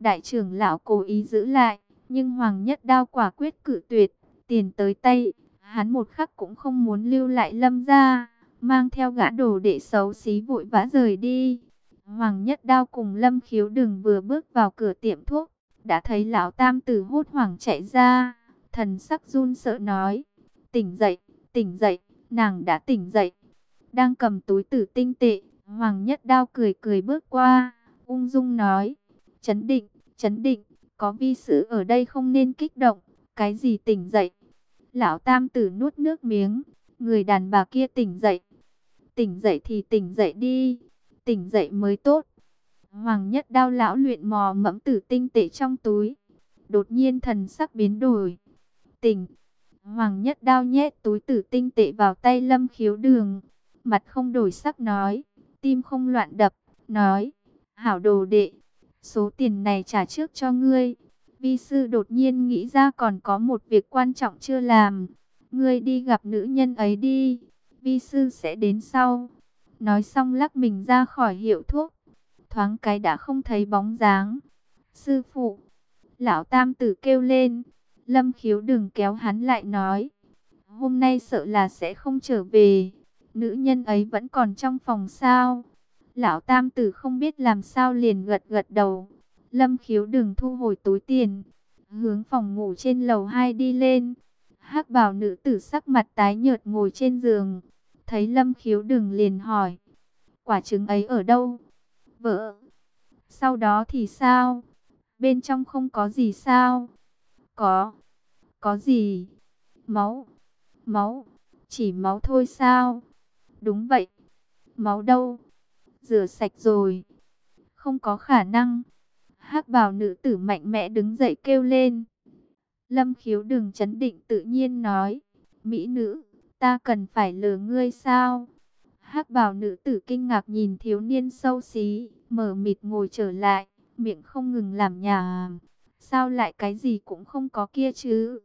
Đại trưởng lão cố ý giữ lại, nhưng Hoàng Nhất Đao quả quyết cự tuyệt, tiền tới tay, hắn một khắc cũng không muốn lưu lại lâm gia, mang theo gã đồ đệ xấu xí vội vã rời đi. Hoàng Nhất Đao cùng Lâm Khiếu Đừng vừa bước vào cửa tiệm thuốc, đã thấy lão tam tử hốt hoảng chạy ra, thần sắc run sợ nói, tỉnh dậy, tỉnh dậy, nàng đã tỉnh dậy, đang cầm túi tử tinh tệ, Hoàng Nhất Đao cười cười bước qua, ung dung nói, chấn định, chấn định, có vi sử ở đây không nên kích động, cái gì tỉnh dậy. Lão tam tử nuốt nước miếng, người đàn bà kia tỉnh dậy. Tỉnh dậy thì tỉnh dậy đi, tỉnh dậy mới tốt. Hoàng nhất đao lão luyện mò mẫm tử tinh tệ trong túi. Đột nhiên thần sắc biến đổi. Tỉnh. Hoàng nhất đao nhét túi tử tinh tệ vào tay lâm khiếu đường. Mặt không đổi sắc nói. Tim không loạn đập. Nói. Hảo đồ đệ. Số tiền này trả trước cho ngươi. Vi sư đột nhiên nghĩ ra còn có một việc quan trọng chưa làm. Ngươi đi gặp nữ nhân ấy đi. Vi sư sẽ đến sau. Nói xong lắc mình ra khỏi hiệu thuốc. Thoáng cái đã không thấy bóng dáng. Sư phụ. Lão tam tử kêu lên. Lâm khiếu đừng kéo hắn lại nói. Hôm nay sợ là sẽ không trở về. Nữ nhân ấy vẫn còn trong phòng sao. Lão tam tử không biết làm sao liền gật gật đầu. Lâm khiếu đừng thu hồi túi tiền. Hướng phòng ngủ trên lầu 2 đi lên. hắc bảo nữ tử sắc mặt tái nhợt ngồi trên giường. Thấy lâm khiếu đừng liền hỏi. Quả trứng ấy ở đâu? Vợ. Sau đó thì sao? Bên trong không có gì sao? Có. Có gì? Máu. Máu. Chỉ máu thôi sao? Đúng vậy. Máu đâu? Rửa sạch rồi. Không có khả năng hắc bào nữ tử mạnh mẽ đứng dậy kêu lên. Lâm khiếu đừng chấn định tự nhiên nói. Mỹ nữ, ta cần phải lừa ngươi sao? hắc bào nữ tử kinh ngạc nhìn thiếu niên sâu xí, mở mịt ngồi trở lại, miệng không ngừng làm nhà. Sao lại cái gì cũng không có kia chứ?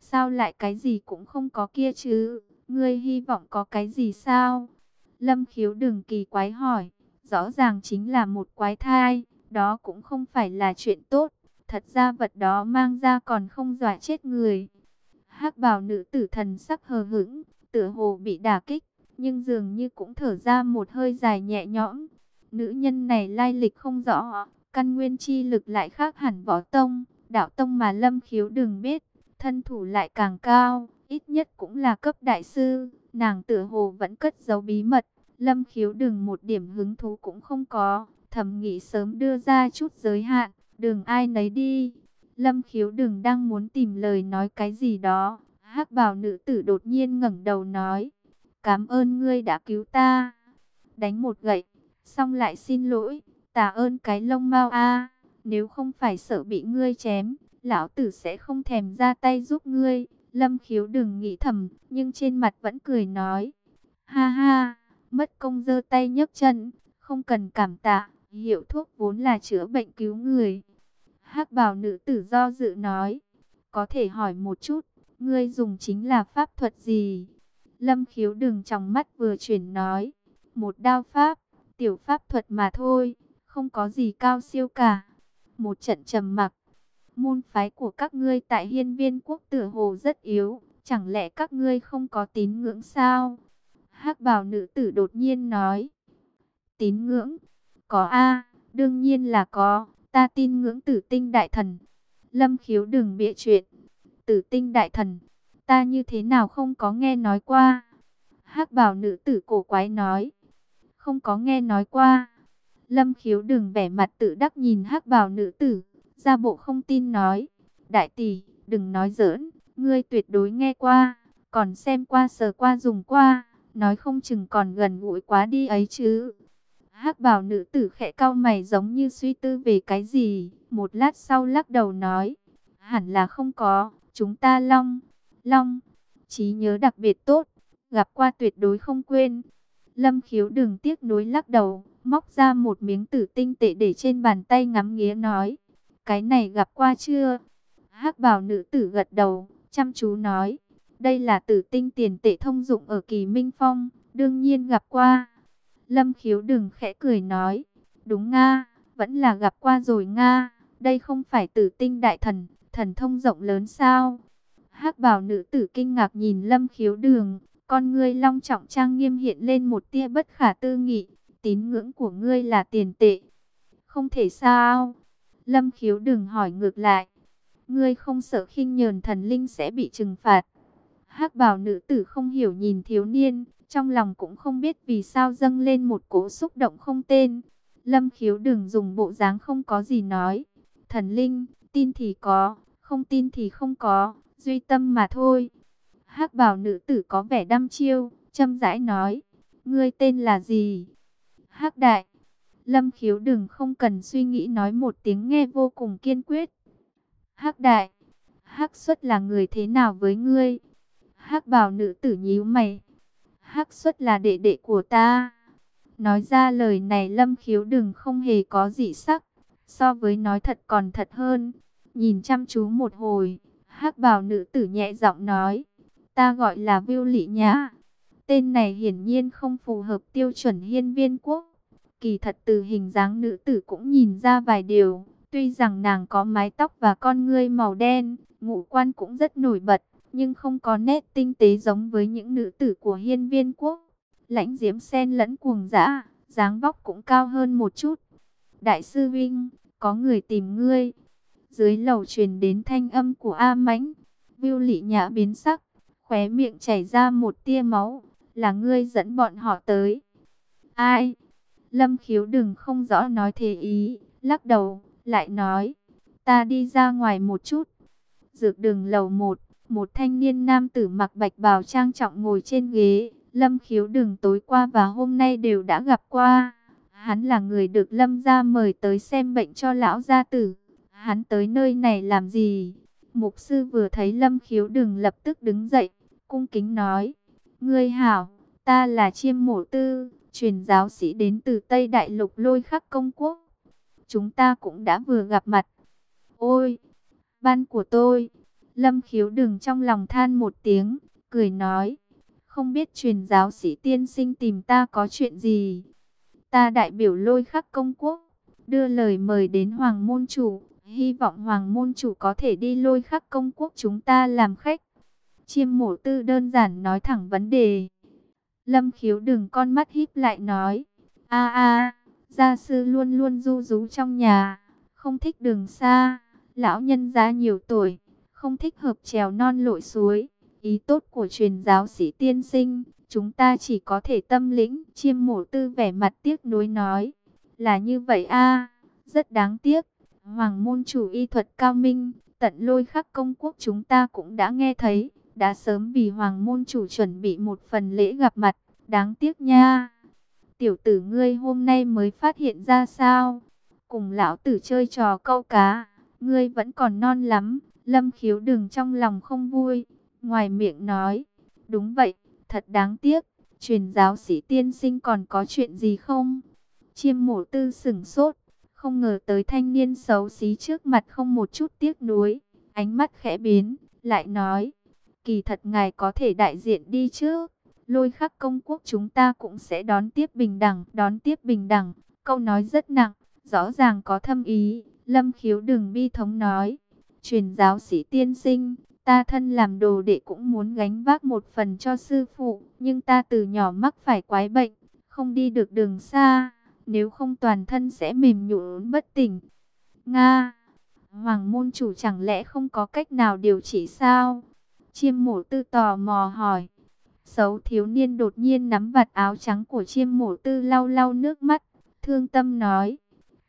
Sao lại cái gì cũng không có kia chứ? Ngươi hy vọng có cái gì sao? Lâm khiếu đừng kỳ quái hỏi, rõ ràng chính là một quái thai đó cũng không phải là chuyện tốt. Thật ra vật đó mang ra còn không dọa chết người. hắc bào nữ tử thần sắc hờ hững, tựa hồ bị đả kích, nhưng dường như cũng thở ra một hơi dài nhẹ nhõm. Nữ nhân này lai lịch không rõ, căn nguyên chi lực lại khác hẳn võ tông, đạo tông mà lâm khiếu đừng biết, thân thủ lại càng cao, ít nhất cũng là cấp đại sư, nàng tựa hồ vẫn cất giấu bí mật, lâm khiếu đừng một điểm hứng thú cũng không có, thầm nghĩ sớm đưa ra chút giới hạn, đừng ai nấy đi. Lâm khiếu đừng đang muốn tìm lời nói cái gì đó. hắc Bảo nữ tử đột nhiên ngẩng đầu nói. Cảm ơn ngươi đã cứu ta. Đánh một gậy, xong lại xin lỗi. Tạ ơn cái lông mau a Nếu không phải sợ bị ngươi chém, lão tử sẽ không thèm ra tay giúp ngươi. Lâm khiếu đừng nghĩ thầm, nhưng trên mặt vẫn cười nói. Ha ha, mất công giơ tay nhấc chân, không cần cảm tạ, Hiệu thuốc vốn là chữa bệnh cứu người. hắc bào nữ tử do dự nói. Có thể hỏi một chút, ngươi dùng chính là pháp thuật gì? Lâm khiếu đừng trong mắt vừa chuyển nói. Một đao pháp, tiểu pháp thuật mà thôi, không có gì cao siêu cả. Một trận trầm mặc. Môn phái của các ngươi tại hiên viên quốc tử hồ rất yếu. Chẳng lẽ các ngươi không có tín ngưỡng sao? Hắc bào nữ tử đột nhiên nói. Tín ngưỡng, có a đương nhiên là có, ta tin ngưỡng tử tinh đại thần. Lâm khiếu đừng bịa chuyện. Tử tinh đại thần, ta như thế nào không có nghe nói qua. hắc bào nữ tử cổ quái nói. Không có nghe nói qua. Lâm khiếu đừng vẻ mặt tự đắc nhìn hắc bào nữ tử. Ra bộ không tin nói. Đại tỷ, đừng nói giỡn. Ngươi tuyệt đối nghe qua. Còn xem qua sờ qua dùng qua. Nói không chừng còn gần gũi quá đi ấy chứ hắc bảo nữ tử khẽ cau mày giống như suy tư về cái gì. Một lát sau lắc đầu nói. Hẳn là không có. Chúng ta long. Long. trí nhớ đặc biệt tốt. Gặp qua tuyệt đối không quên. Lâm khiếu đừng tiếc nuối lắc đầu. Móc ra một miếng tử tinh tệ để trên bàn tay ngắm nghía nói. Cái này gặp qua chưa? hắc bảo nữ tử gật đầu. Chăm chú nói. Đây là tử tinh tiền tệ thông dụng ở kỳ Minh Phong. Đương nhiên gặp qua. Lâm khiếu đừng khẽ cười nói. Đúng Nga, vẫn là gặp qua rồi Nga. Đây không phải tử tinh đại thần, thần thông rộng lớn sao? hắc bào nữ tử kinh ngạc nhìn lâm khiếu đường, con ngươi long trọng trang nghiêm hiện lên một tia bất khả tư nghị, tín ngưỡng của ngươi là tiền tệ. Không thể sao? Lâm khiếu đừng hỏi ngược lại. Ngươi không sợ khinh nhờn thần linh sẽ bị trừng phạt hắc bào nữ tử không hiểu nhìn thiếu niên, trong lòng cũng không biết vì sao dâng lên một cỗ xúc động không tên. Lâm khiếu đừng dùng bộ dáng không có gì nói. Thần linh, tin thì có, không tin thì không có, duy tâm mà thôi. hắc bào nữ tử có vẻ đăm chiêu, châm rãi nói. Ngươi tên là gì? hắc đại. Lâm khiếu đừng không cần suy nghĩ nói một tiếng nghe vô cùng kiên quyết. hắc đại. hắc xuất là người thế nào với ngươi? Hắc bào nữ tử nhíu mày. hắc xuất là đệ đệ của ta. Nói ra lời này lâm khiếu đừng không hề có gì sắc. So với nói thật còn thật hơn. Nhìn chăm chú một hồi. hắc bào nữ tử nhẹ giọng nói. Ta gọi là Viu Lị Nhã. Tên này hiển nhiên không phù hợp tiêu chuẩn hiên viên quốc. Kỳ thật từ hình dáng nữ tử cũng nhìn ra vài điều. Tuy rằng nàng có mái tóc và con ngươi màu đen, ngũ quan cũng rất nổi bật, nhưng không có nét tinh tế giống với những nữ tử của hiên viên quốc. Lãnh diễm sen lẫn cuồng dã, dáng vóc cũng cao hơn một chút. Đại sư Vinh, có người tìm ngươi. Dưới lầu truyền đến thanh âm của A Mãnh, Viu Lị Nhã biến sắc, khóe miệng chảy ra một tia máu, là ngươi dẫn bọn họ tới. Ai? Lâm khiếu đừng không rõ nói thế ý, lắc đầu, lại nói, ta đi ra ngoài một chút. Dược đường lầu một, một thanh niên nam tử mặc bạch bào trang trọng ngồi trên ghế, Lâm khiếu đừng tối qua và hôm nay đều đã gặp qua. Hắn là người được Lâm gia mời tới xem bệnh cho lão gia tử. Hắn tới nơi này làm gì? Mục sư vừa thấy Lâm khiếu đừng lập tức đứng dậy, cung kính nói, Ngươi hảo, ta là chiêm mổ tư truyền giáo sĩ đến từ Tây Đại Lục lôi khắc công quốc. Chúng ta cũng đã vừa gặp mặt. Ôi, ban của tôi. Lâm khiếu đừng trong lòng than một tiếng, cười nói. Không biết truyền giáo sĩ tiên sinh tìm ta có chuyện gì. Ta đại biểu lôi khắc công quốc, đưa lời mời đến Hoàng Môn Chủ. Hy vọng Hoàng Môn Chủ có thể đi lôi khắc công quốc chúng ta làm khách. Chiêm mổ tư đơn giản nói thẳng vấn đề. Lâm khiếu đừng con mắt híp lại nói. a a gia sư luôn luôn du rú trong nhà, không thích đường xa. Lão nhân gia nhiều tuổi, không thích hợp trèo non lội suối. Ý tốt của truyền giáo sĩ tiên sinh, chúng ta chỉ có thể tâm lĩnh. Chiêm mổ tư vẻ mặt tiếc nuối nói. Là như vậy a rất đáng tiếc. Hoàng môn chủ y thuật cao minh, tận lôi khắc công quốc chúng ta cũng đã nghe thấy đã sớm vì hoàng môn chủ chuẩn bị một phần lễ gặp mặt, đáng tiếc nha. Tiểu tử ngươi hôm nay mới phát hiện ra sao? Cùng lão tử chơi trò câu cá, ngươi vẫn còn non lắm. Lâm khiếu đừng trong lòng không vui, ngoài miệng nói, đúng vậy, thật đáng tiếc, truyền giáo sĩ tiên sinh còn có chuyện gì không? Chiêm mổ tư sửng sốt, không ngờ tới thanh niên xấu xí trước mặt không một chút tiếc nuối, ánh mắt khẽ biến, lại nói, Kỳ thật ngài có thể đại diện đi chứ. Lôi khắc công quốc chúng ta cũng sẽ đón tiếp bình đẳng, đón tiếp bình đẳng. Câu nói rất nặng, rõ ràng có thâm ý. Lâm khiếu đừng bi thống nói. Truyền giáo sĩ tiên sinh, ta thân làm đồ đệ cũng muốn gánh vác một phần cho sư phụ. Nhưng ta từ nhỏ mắc phải quái bệnh, không đi được đường xa. Nếu không toàn thân sẽ mềm nhũn bất tỉnh. Nga, Hoàng môn chủ chẳng lẽ không có cách nào điều trị sao? Chiêm mổ tư tò mò hỏi. Xấu thiếu niên đột nhiên nắm vạt áo trắng của chiêm mổ tư lau lau nước mắt. Thương tâm nói.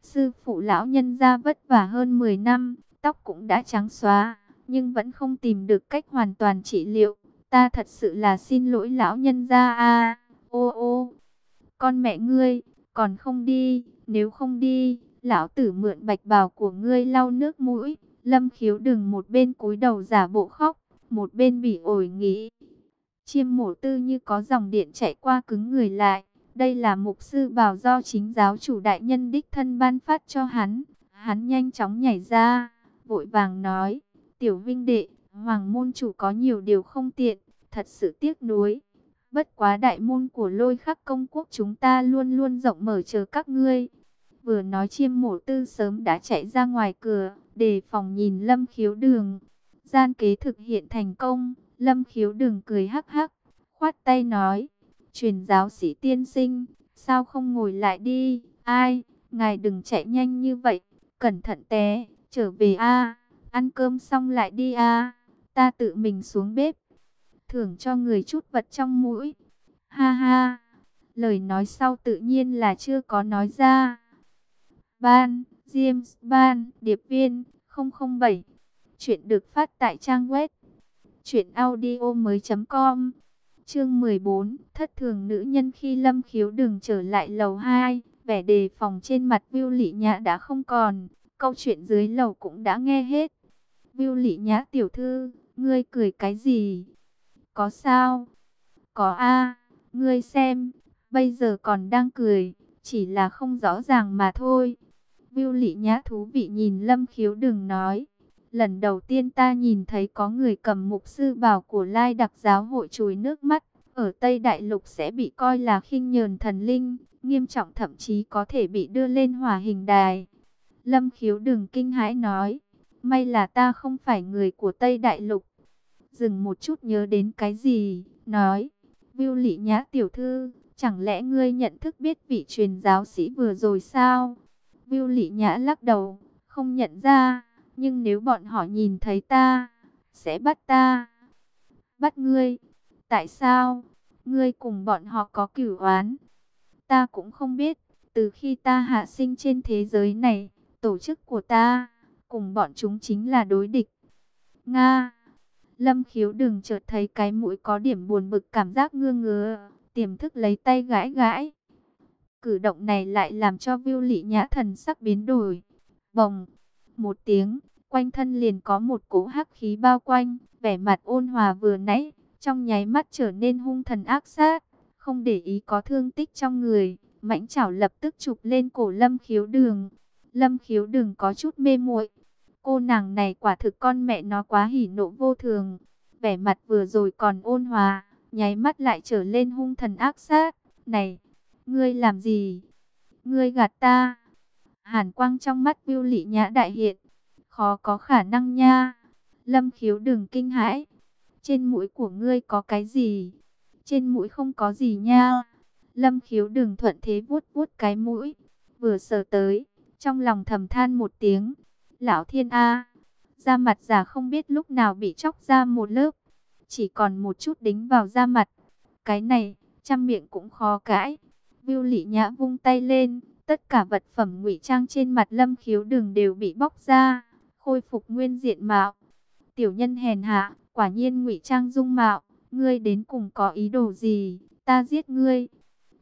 Sư phụ lão nhân ra vất vả hơn 10 năm, tóc cũng đã trắng xóa, nhưng vẫn không tìm được cách hoàn toàn trị liệu. Ta thật sự là xin lỗi lão nhân gia a ô ô. Con mẹ ngươi, còn không đi, nếu không đi, lão tử mượn bạch bào của ngươi lau nước mũi. Lâm khiếu đừng một bên cúi đầu giả bộ khóc một bên bị ổi nghĩ. Chiêm mổ tư như có dòng điện chạy qua cứng người lại. Đây là mục sư bảo do chính giáo chủ đại nhân đích thân ban phát cho hắn. Hắn nhanh chóng nhảy ra, vội vàng nói. Tiểu vinh đệ, hoàng môn chủ có nhiều điều không tiện, thật sự tiếc nuối. Bất quá đại môn của lôi khắc công quốc chúng ta luôn luôn rộng mở chờ các ngươi. Vừa nói chiêm mổ tư sớm đã chạy ra ngoài cửa, để phòng nhìn lâm khiếu đường. Gian kế thực hiện thành công, lâm khiếu đường cười hắc hắc, khoát tay nói, truyền giáo sĩ tiên sinh, sao không ngồi lại đi, ai, ngài đừng chạy nhanh như vậy, cẩn thận té, trở về a. Ăn cơm xong lại đi a. Ta tự mình xuống bếp, thưởng cho người chút vật trong mũi, ha ha, lời nói sau tự nhiên là chưa có nói ra. Ban, James Ban, điệp viên, 007, chuyện được phát tại trang web, chuyện audio mới.com Chương 14, thất thường nữ nhân khi lâm khiếu đường trở lại lầu 2, vẻ đề phòng trên mặt Viu Lị Nhã đã không còn, câu chuyện dưới lầu cũng đã nghe hết. Viu Lị Nhã tiểu thư, ngươi cười cái gì? Có sao? Có a, ngươi xem, bây giờ còn đang cười, chỉ là không rõ ràng mà thôi. Viu Lị Nhã thú vị nhìn Lâm Khiếu đừng nói, Lần đầu tiên ta nhìn thấy có người cầm mục sư bảo của Lai đặc giáo hội chùi nước mắt, ở Tây Đại Lục sẽ bị coi là khinh nhờn thần linh, nghiêm trọng thậm chí có thể bị đưa lên hỏa hình đài. Lâm khiếu đừng kinh hãi nói, may là ta không phải người của Tây Đại Lục. Dừng một chút nhớ đến cái gì, nói, Viu Lị Nhã tiểu thư, chẳng lẽ ngươi nhận thức biết vị truyền giáo sĩ vừa rồi sao? Viu Lị Nhã lắc đầu, không nhận ra. Nhưng nếu bọn họ nhìn thấy ta, sẽ bắt ta. Bắt ngươi. Tại sao? Ngươi cùng bọn họ có cửu oán. Ta cũng không biết. Từ khi ta hạ sinh trên thế giới này, tổ chức của ta, cùng bọn chúng chính là đối địch. Nga. Lâm khiếu đừng chợt thấy cái mũi có điểm buồn bực cảm giác ngương ngứa, tiềm thức lấy tay gãi gãi. Cử động này lại làm cho viu lị nhã thần sắc biến đổi. Bồng, một tiếng, quanh thân liền có một cỗ hắc khí bao quanh, vẻ mặt ôn hòa vừa nãy, trong nháy mắt trở nên hung thần ác sát, không để ý có thương tích trong người, mãnh chảo lập tức chụp lên cổ Lâm Khiếu Đường. Lâm Khiếu đừng có chút mê muội. Cô nàng này quả thực con mẹ nó quá hỉ nộ vô thường, vẻ mặt vừa rồi còn ôn hòa, nháy mắt lại trở lên hung thần ác sát. "Này, ngươi làm gì? Ngươi gạt ta?" Hàn quang trong mắt Viu Lị Nhã đại hiện, Khó có khả năng nha. Lâm khiếu đừng kinh hãi. Trên mũi của ngươi có cái gì? Trên mũi không có gì nha. Lâm khiếu đừng thuận thế vuốt vuốt cái mũi. Vừa sờ tới, trong lòng thầm than một tiếng. Lão thiên A. Da mặt già không biết lúc nào bị chóc ra một lớp. Chỉ còn một chút đính vào da mặt. Cái này, trăm miệng cũng khó cãi. Viu lị nhã vung tay lên. Tất cả vật phẩm ngụy trang trên mặt lâm khiếu đường đều bị bóc ra khôi phục nguyên diện mạo. Tiểu nhân hèn hạ, quả nhiên ngụy trang dung mạo, ngươi đến cùng có ý đồ gì, ta giết ngươi.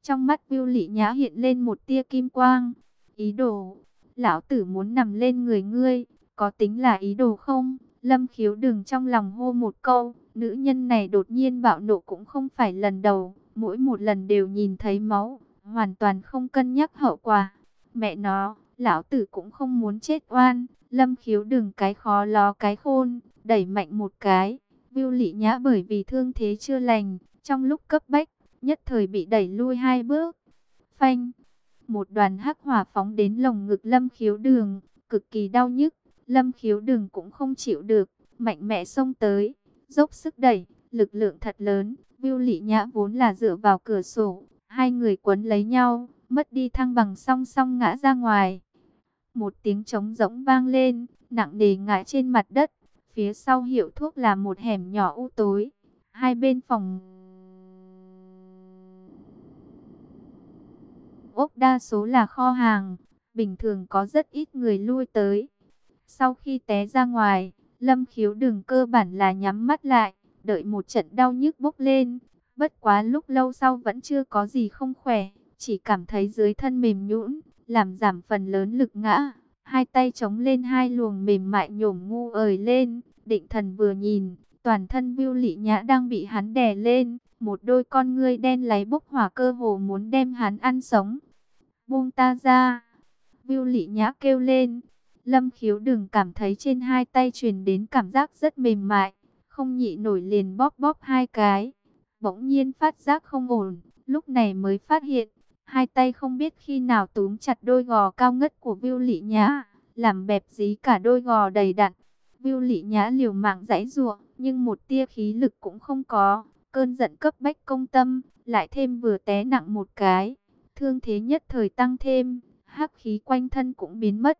Trong mắt Viu Lị Nhã hiện lên một tia kim quang, ý đồ, lão tử muốn nằm lên người ngươi, có tính là ý đồ không? Lâm khiếu đừng trong lòng hô một câu, nữ nhân này đột nhiên bạo nộ cũng không phải lần đầu, mỗi một lần đều nhìn thấy máu, hoàn toàn không cân nhắc hậu quả. Mẹ nó, lão tử cũng không muốn chết oan, Lâm khiếu đừng cái khó ló cái khôn, đẩy mạnh một cái. Viu lị nhã bởi vì thương thế chưa lành, trong lúc cấp bách, nhất thời bị đẩy lui hai bước. Phanh, một đoàn hắc hỏa phóng đến lồng ngực lâm khiếu đường, cực kỳ đau nhức. Lâm khiếu đường cũng không chịu được, mạnh mẽ xông tới, dốc sức đẩy, lực lượng thật lớn. Viu lị nhã vốn là dựa vào cửa sổ, hai người quấn lấy nhau, mất đi thăng bằng song song ngã ra ngoài. Một tiếng trống rỗng vang lên, nặng nề ngã trên mặt đất. Phía sau hiệu thuốc là một hẻm nhỏ u tối. Hai bên phòng ốc đa số là kho hàng. Bình thường có rất ít người lui tới. Sau khi té ra ngoài, Lâm khiếu đường cơ bản là nhắm mắt lại, đợi một trận đau nhức bốc lên. Bất quá lúc lâu sau vẫn chưa có gì không khỏe, chỉ cảm thấy dưới thân mềm nhũn làm giảm phần lớn lực ngã. Hai tay chống lên hai luồng mềm mại nhổm ngu ời lên, định thần vừa nhìn, toàn thân Viu Lị Nhã đang bị hắn đè lên, một đôi con ngươi đen láy bốc hỏa cơ hồ muốn đem hắn ăn sống. Buông ta ra. Viu Lị Nhã kêu lên. Lâm Khiếu đừng cảm thấy trên hai tay truyền đến cảm giác rất mềm mại, không nhị nổi liền bóp bóp hai cái. Bỗng nhiên phát giác không ổn, lúc này mới phát hiện Hai tay không biết khi nào túm chặt đôi gò cao ngất của Viu Lị Nhã, làm bẹp dí cả đôi gò đầy đặn. Viu Lị Nhã liều mạng giãy giụa, nhưng một tia khí lực cũng không có. Cơn giận cấp bách công tâm, lại thêm vừa té nặng một cái, thương thế nhất thời tăng thêm, hắc khí quanh thân cũng biến mất.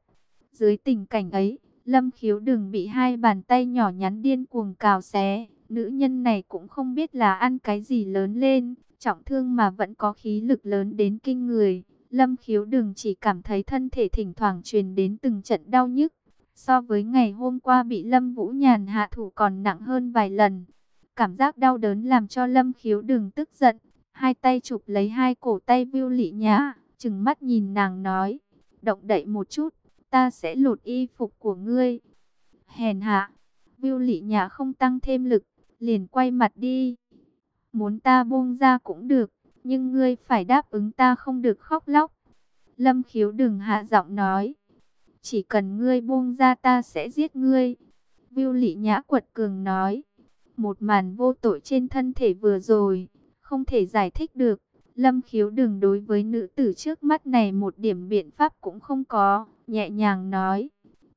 Dưới tình cảnh ấy, Lâm Khiếu đừng bị hai bàn tay nhỏ nhắn điên cuồng cào xé, nữ nhân này cũng không biết là ăn cái gì lớn lên, trọng thương mà vẫn có khí lực lớn đến kinh người. Lâm khiếu đừng chỉ cảm thấy thân thể thỉnh thoảng truyền đến từng trận đau nhức. So với ngày hôm qua bị Lâm Vũ Nhàn hạ thủ còn nặng hơn vài lần. Cảm giác đau đớn làm cho Lâm khiếu đừng tức giận. Hai tay chụp lấy hai cổ tay viu lị nhã, chừng mắt nhìn nàng nói. Động đậy một chút, ta sẽ lột y phục của ngươi. Hèn hạ, viu lị nhã không tăng thêm lực, liền quay mặt đi. Muốn ta buông ra cũng được, nhưng ngươi phải đáp ứng ta không được khóc lóc. Lâm khiếu đừng hạ giọng nói. Chỉ cần ngươi buông ra ta sẽ giết ngươi. Viu lị nhã quật cường nói. Một màn vô tội trên thân thể vừa rồi, không thể giải thích được. Lâm khiếu đừng đối với nữ tử trước mắt này một điểm biện pháp cũng không có. Nhẹ nhàng nói.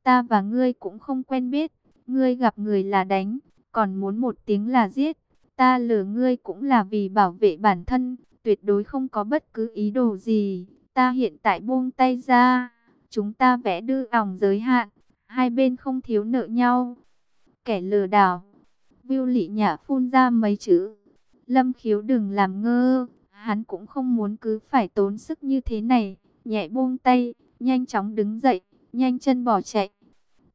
Ta và ngươi cũng không quen biết. Ngươi gặp người là đánh, còn muốn một tiếng là giết. Ta lừa ngươi cũng là vì bảo vệ bản thân, tuyệt đối không có bất cứ ý đồ gì. Ta hiện tại buông tay ra, chúng ta vẽ đưa ỏng giới hạn, hai bên không thiếu nợ nhau. Kẻ lừa đảo, Viu Lị Nhã phun ra mấy chữ. Lâm khiếu đừng làm ngơ, hắn cũng không muốn cứ phải tốn sức như thế này. Nhẹ buông tay, nhanh chóng đứng dậy, nhanh chân bỏ chạy.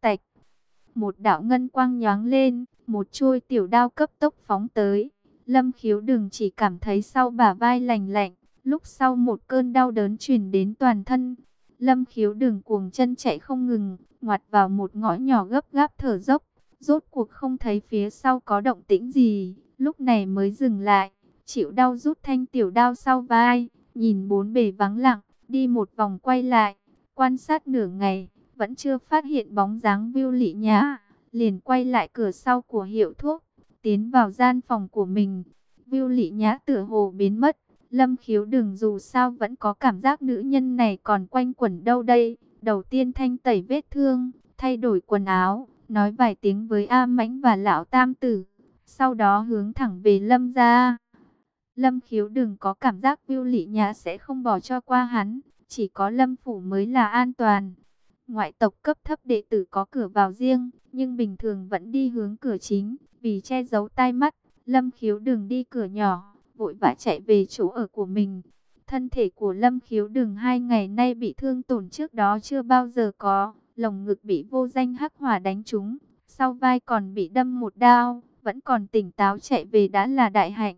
Tạch, một đạo ngân quang nhoáng lên, một chuôi tiểu đao cấp tốc phóng tới. Lâm khiếu đừng chỉ cảm thấy sau bả vai lành lạnh, lúc sau một cơn đau đớn truyền đến toàn thân. Lâm khiếu đừng cuồng chân chạy không ngừng, ngoặt vào một ngõ nhỏ gấp gáp thở dốc. Rốt cuộc không thấy phía sau có động tĩnh gì, lúc này mới dừng lại, chịu đau rút thanh tiểu đao sau vai, nhìn bốn bề vắng lặng, đi một vòng quay lại, quan sát nửa ngày, vẫn chưa phát hiện bóng dáng Viu Lị Nhã liền quay lại cửa sau của hiệu thuốc, tiến vào gian phòng của mình. Viu Lị Nhã tựa hồ biến mất, Lâm Khiếu đừng dù sao vẫn có cảm giác nữ nhân này còn quanh quẩn đâu đây. Đầu tiên thanh tẩy vết thương, thay đổi quần áo, nói vài tiếng với A Mãnh và lão Tam tử, sau đó hướng thẳng về Lâm gia. Lâm Khiếu đừng có cảm giác Viu Lị Nhã sẽ không bỏ cho qua hắn, chỉ có Lâm phủ mới là an toàn. Ngoại tộc cấp thấp đệ tử có cửa vào riêng, nhưng bình thường vẫn đi hướng cửa chính, vì che giấu tai mắt, Lâm Khiếu đừng đi cửa nhỏ, vội vã chạy về chỗ ở của mình. Thân thể của Lâm Khiếu đừng hai ngày nay bị thương tổn trước đó chưa bao giờ có, lồng ngực bị vô danh hắc hỏa đánh trúng, sau vai còn bị đâm một đao, vẫn còn tỉnh táo chạy về đã là đại hạnh.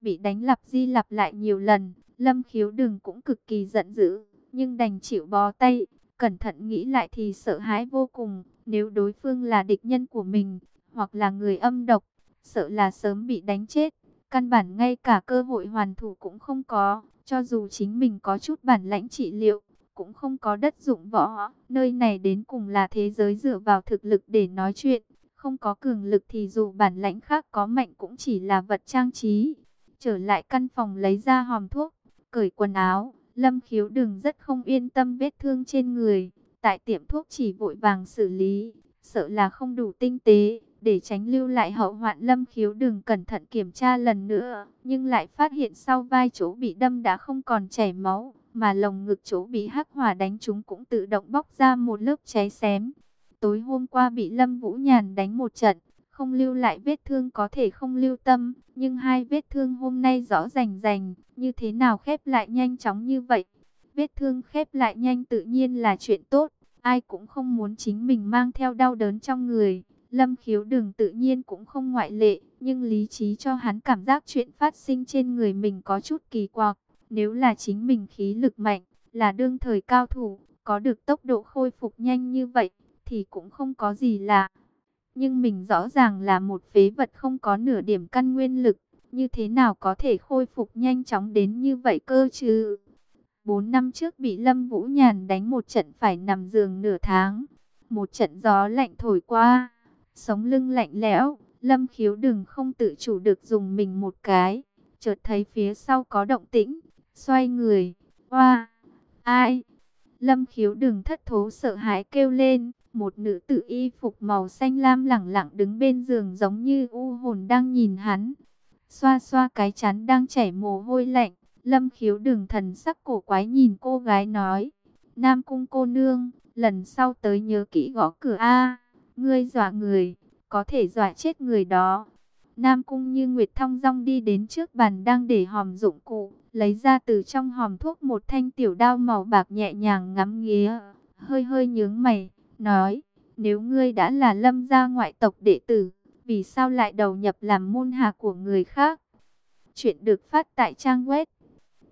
Bị đánh lặp di lặp lại nhiều lần, Lâm Khiếu đừng cũng cực kỳ giận dữ, nhưng đành chịu bó tay, cẩn thận nghĩ lại thì sợ hãi vô cùng. Nếu đối phương là địch nhân của mình, hoặc là người âm độc, sợ là sớm bị đánh chết. Căn bản ngay cả cơ hội hoàn thủ cũng không có, cho dù chính mình có chút bản lãnh trị liệu, cũng không có đất dụng võ. Nơi này đến cùng là thế giới dựa vào thực lực để nói chuyện, không có cường lực thì dù bản lãnh khác có mạnh cũng chỉ là vật trang trí. Trở lại căn phòng lấy ra hòm thuốc, cởi quần áo, Lâm khiếu đừng rất không yên tâm vết thương trên người. Tại tiệm thuốc chỉ vội vàng xử lý, sợ là không đủ tinh tế. Để tránh lưu lại hậu hoạn lâm khiếu đừng cẩn thận kiểm tra lần nữa. Nhưng lại phát hiện sau vai chỗ bị đâm đã không còn chảy máu. Mà lồng ngực chỗ bị hắc hỏa đánh trúng cũng tự động bóc ra một lớp cháy xém. Tối hôm qua bị Lâm Vũ Nhàn đánh một trận, không lưu lại vết thương có thể không lưu tâm, nhưng hai vết thương hôm nay rõ rành rành, như thế nào khép lại nhanh chóng như vậy? Vết thương khép lại nhanh tự nhiên là chuyện tốt, ai cũng không muốn chính mình mang theo đau đớn trong người. Lâm khiếu đường tự nhiên cũng không ngoại lệ, nhưng lý trí cho hắn cảm giác chuyện phát sinh trên người mình có chút kỳ quặc. Nếu là chính mình khí lực mạnh, là đương thời cao thủ, có được tốc độ khôi phục nhanh như vậy, thì cũng không có gì lạ. Nhưng mình rõ ràng là một phế vật không có nửa điểm căn nguyên lực. Như thế nào có thể khôi phục nhanh chóng đến như vậy cơ chứ? Bốn năm trước bị Lâm Vũ Nhàn đánh một trận phải nằm giường nửa tháng. Một trận gió lạnh thổi qua. Sống lưng lạnh lẽo. Lâm khiếu đừng không tự chủ được dùng mình một cái. Chợt thấy phía sau có động tĩnh. Xoay người. Oa, ai? Lâm khiếu đừng thất thố sợ hãi kêu lên. Một nữ tử y phục màu xanh lam lẳng lặng đứng bên giường giống như u hồn đang nhìn hắn. Xoa xoa cái chán đang chảy mồ hôi lạnh. Lâm khiếu đừng thần sắc cổ quái nhìn cô gái nói. Nam cung cô nương, lần sau tới nhớ kỹ gõ cửa A. Ngươi dọa người, có thể dọa chết người đó. Nam cung như Nguyệt Thong Dong đi đến trước bàn đang để hòm dụng cụ, lấy ra từ trong hòm thuốc một thanh tiểu đao màu bạc nhẹ nhàng ngắm nghía, hơi hơi nhướng mày, nói, nếu ngươi đã là lâm gia ngoại tộc đệ tử, vì sao lại đầu nhập làm môn hạ của người khác? Chuyện được phát tại trang web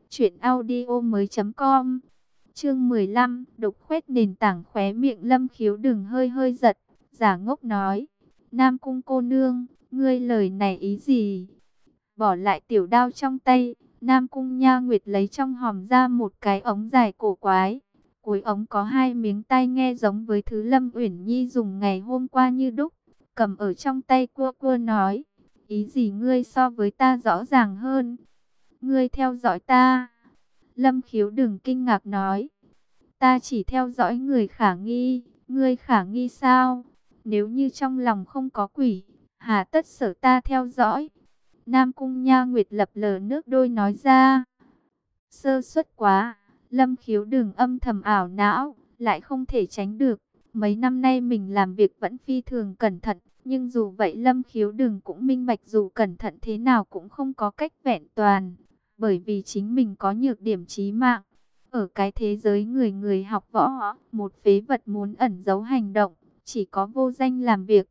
truyệnaudiomoi.com. Chương 15, độc khoét nền tảng khóe miệng Lâm Khiếu đừng hơi hơi giật, giả ngốc nói: "Nam cung cô nương, ngươi lời này ý gì?" Bỏ lại tiểu đao trong tay, Nam cung Nha Nguyệt lấy trong hòm ra một cái ống dài cổ quái. Cuối ống có hai miếng tai nghe giống với thứ Lâm Uyển Nhi dùng ngày hôm qua như đúc, cầm ở trong tay cua cua nói: "Ý gì ngươi so với ta rõ ràng hơn?" Ngươi theo dõi ta. Lâm khiếu đừng kinh ngạc nói. Ta chỉ theo dõi người khả nghi. Ngươi khả nghi sao? Nếu như trong lòng không có quỷ, hà tất sở ta theo dõi. Nam cung nha nguyệt lập lờ nước đôi nói ra. Sơ suất quá, lâm khiếu đừng âm thầm ảo não, lại không thể tránh được. Mấy năm nay mình làm việc vẫn phi thường cẩn thận, nhưng dù vậy lâm khiếu đừng cũng minh bạch dù cẩn thận thế nào cũng không có cách vẹn toàn bởi vì chính mình có nhược điểm chí mạng. Ở cái thế giới người người học võ, một phế vật muốn ẩn giấu hành động, chỉ có vô danh làm việc.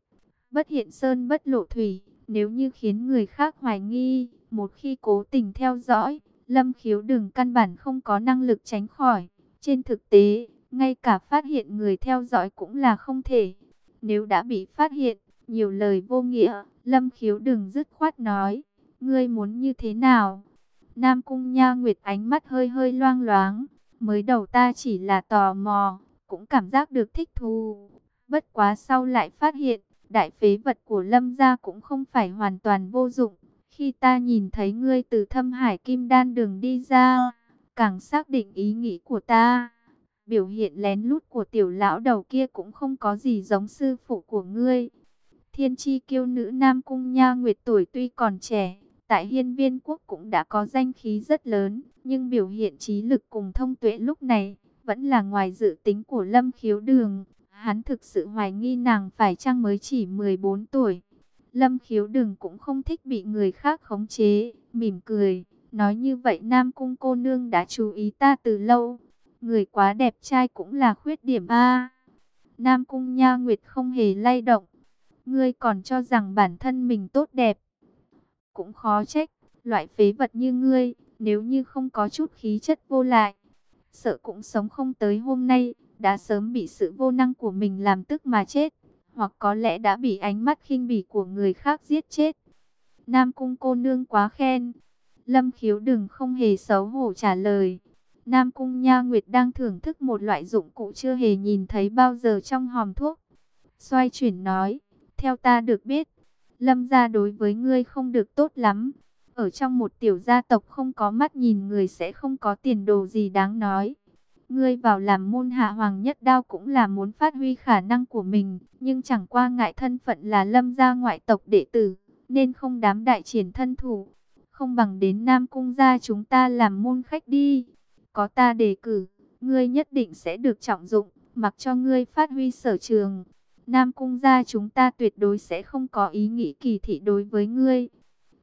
Bất hiện sơn bất lộ thủy, nếu như khiến người khác hoài nghi, một khi cố tình theo dõi, lâm khiếu đừng căn bản không có năng lực tránh khỏi. Trên thực tế, ngay cả phát hiện người theo dõi cũng là không thể. Nếu đã bị phát hiện, nhiều lời vô nghĩa, lâm khiếu đừng dứt khoát nói, ngươi muốn như thế nào? Nam Cung Nha Nguyệt ánh mắt hơi hơi loang loáng. Mới đầu ta chỉ là tò mò, cũng cảm giác được thích thú. Bất quá sau lại phát hiện, đại phế vật của Lâm gia cũng không phải hoàn toàn vô dụng. Khi ta nhìn thấy ngươi từ thâm hải kim đan đường đi ra, càng xác định ý nghĩ của ta. Biểu hiện lén lút của tiểu lão đầu kia cũng không có gì giống sư phụ của ngươi. Thiên chi kiêu nữ Nam Cung Nha Nguyệt tuổi tuy còn trẻ, tại hiên viên quốc cũng đã có danh khí rất lớn, nhưng biểu hiện trí lực cùng thông tuệ lúc này, vẫn là ngoài dự tính của lâm khiếu đường. Hắn thực sự hoài nghi nàng phải chăng mới chỉ 14 tuổi. Lâm khiếu đường cũng không thích bị người khác khống chế, mỉm cười, nói như vậy Nam Cung cô nương đã chú ý ta từ lâu. Người quá đẹp trai cũng là khuyết điểm A. Nam Cung Nha Nguyệt không hề lay động. Ngươi còn cho rằng bản thân mình tốt đẹp, cũng khó trách, loại phế vật như ngươi, nếu như không có chút khí chất vô lại, sợ cũng sống không tới hôm nay, đã sớm bị sự vô năng của mình làm tức mà chết, hoặc có lẽ đã bị ánh mắt khinh bỉ của người khác giết chết. Nam cung cô nương quá khen. Lâm khiếu đừng không hề xấu hổ trả lời. Nam cung nha nguyệt đang thưởng thức một loại dụng cụ chưa hề nhìn thấy bao giờ trong hòm thuốc. Xoay chuyển nói, theo ta được biết, Lâm gia đối với ngươi không được tốt lắm. Ở trong một tiểu gia tộc không có mắt nhìn người sẽ không có tiền đồ gì đáng nói. Ngươi vào làm môn hạ hoàng nhất đao cũng là muốn phát huy khả năng của mình, nhưng chẳng qua ngại thân phận là lâm gia ngoại tộc đệ tử, nên không đám đại triển thân thủ. Không bằng đến Nam Cung gia chúng ta làm môn khách đi. Có ta đề cử, ngươi nhất định sẽ được trọng dụng, mặc cho ngươi phát huy sở trường. Nam cung gia chúng ta tuyệt đối sẽ không có ý nghĩ kỳ thị đối với ngươi.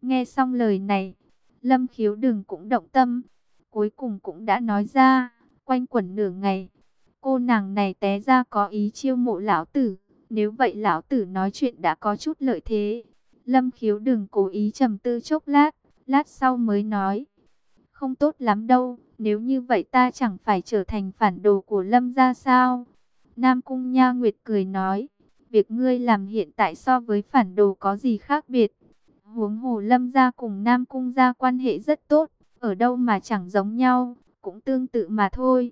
Nghe xong lời này, Lâm khiếu đừng cũng động tâm. Cuối cùng cũng đã nói ra, quanh quẩn nửa ngày. Cô nàng này té ra có ý chiêu mộ lão tử. Nếu vậy lão tử nói chuyện đã có chút lợi thế. Lâm khiếu đừng cố ý trầm tư chốc lát, lát sau mới nói. Không tốt lắm đâu, nếu như vậy ta chẳng phải trở thành phản đồ của Lâm ra sao? Nam Cung Nha Nguyệt cười nói việc ngươi làm hiện tại so với phản đồ có gì khác biệt. Huống hồ lâm gia cùng Nam Cung gia quan hệ rất tốt, ở đâu mà chẳng giống nhau, cũng tương tự mà thôi.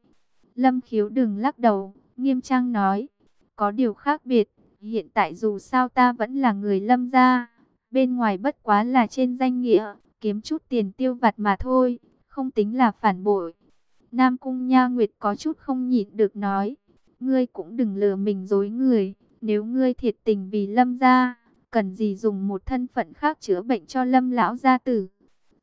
Lâm khiếu đừng lắc đầu, nghiêm trang nói, có điều khác biệt, hiện tại dù sao ta vẫn là người lâm gia, bên ngoài bất quá là trên danh nghĩa, kiếm chút tiền tiêu vặt mà thôi, không tính là phản bội. Nam Cung Nha Nguyệt có chút không nhịn được nói. Ngươi cũng đừng lừa mình dối người. Nếu ngươi thiệt tình vì lâm gia, cần gì dùng một thân phận khác chữa bệnh cho lâm lão gia tử.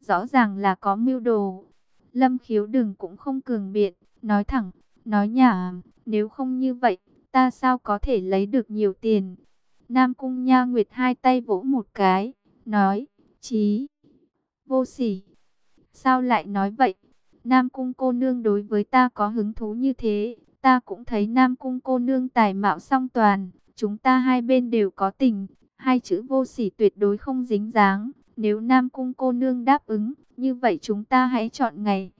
Rõ ràng là có mưu đồ. Lâm khiếu đừng cũng không cường biện, nói thẳng, nói nhảm, nếu không như vậy, ta sao có thể lấy được nhiều tiền. Nam Cung Nha Nguyệt hai tay vỗ một cái, nói, chí, vô sỉ. Sao lại nói vậy? Nam Cung cô nương đối với ta có hứng thú như thế, ta cũng thấy Nam Cung cô nương tài mạo song toàn, chúng ta hai bên đều có tình, hai chữ vô sỉ tuyệt đối không dính dáng. Nếu Nam Cung cô nương đáp ứng, như vậy chúng ta hãy chọn ngày.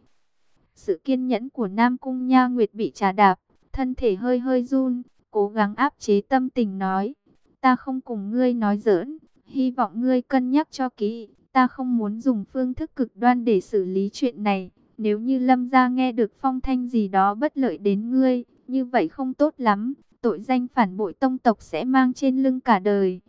Sự kiên nhẫn của Nam Cung Nha Nguyệt bị trà đạp, thân thể hơi hơi run, cố gắng áp chế tâm tình nói. Ta không cùng ngươi nói giỡn, hy vọng ngươi cân nhắc cho kỹ. Ta không muốn dùng phương thức cực đoan để xử lý chuyện này. Nếu như Lâm gia nghe được phong thanh gì đó bất lợi đến ngươi, như vậy không tốt lắm. Tội danh phản bội tông tộc sẽ mang trên lưng cả đời.